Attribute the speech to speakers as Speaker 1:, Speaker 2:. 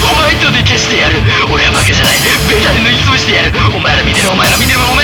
Speaker 1: ホワイトで消してやる。俺は負けじゃない。ベタで塗りつぶしてやる。お前ら見てるお前ら見てろ。